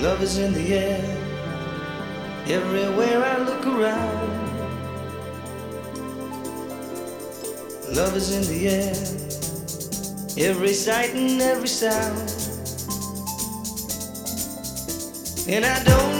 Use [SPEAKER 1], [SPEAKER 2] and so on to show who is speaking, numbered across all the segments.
[SPEAKER 1] Love is in the air. Everywhere I look around. Love is in the air. Every sight and every sound. And I don't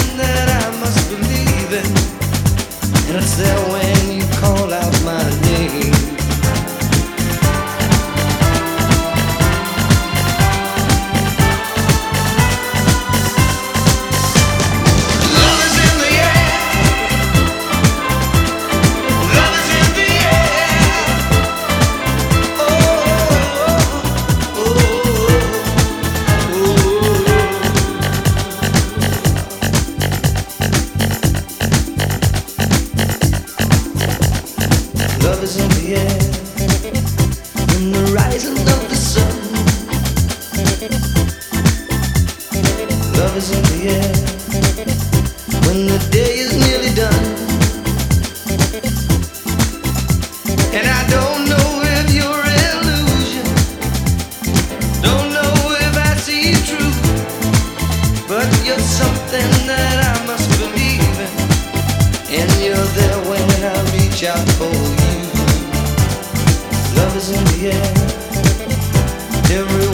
[SPEAKER 1] Is in the air, when the day is nearly done. And I don't know if you're illusion, don't know if I see true, but you're something that I must believe in. And you're there when I reach out for you. Love is in the air. Everywhere